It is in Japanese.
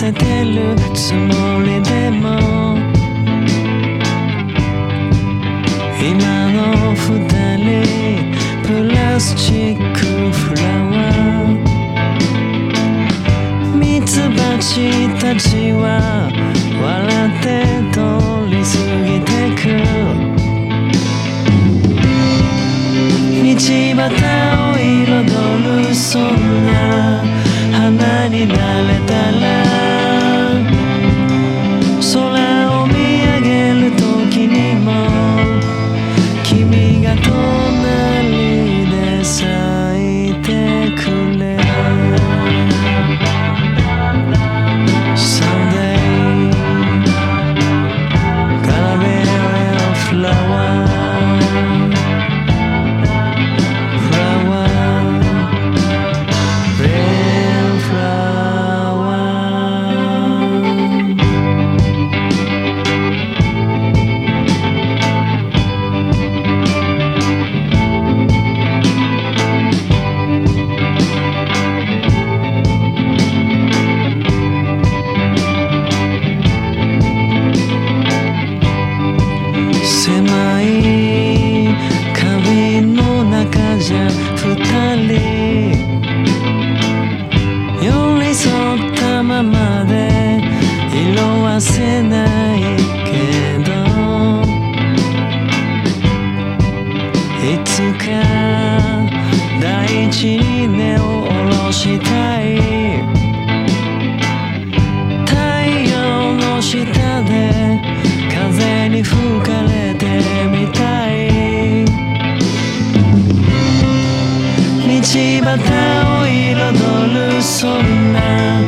せてるつもりでも今の二人プラスチックフラワーミツバチたちは笑って通り過ぎてく道端を彩るそんな花になれたら 君が隣 寄り添ったままで色あせないけどいつか大地に根を下ろして summer.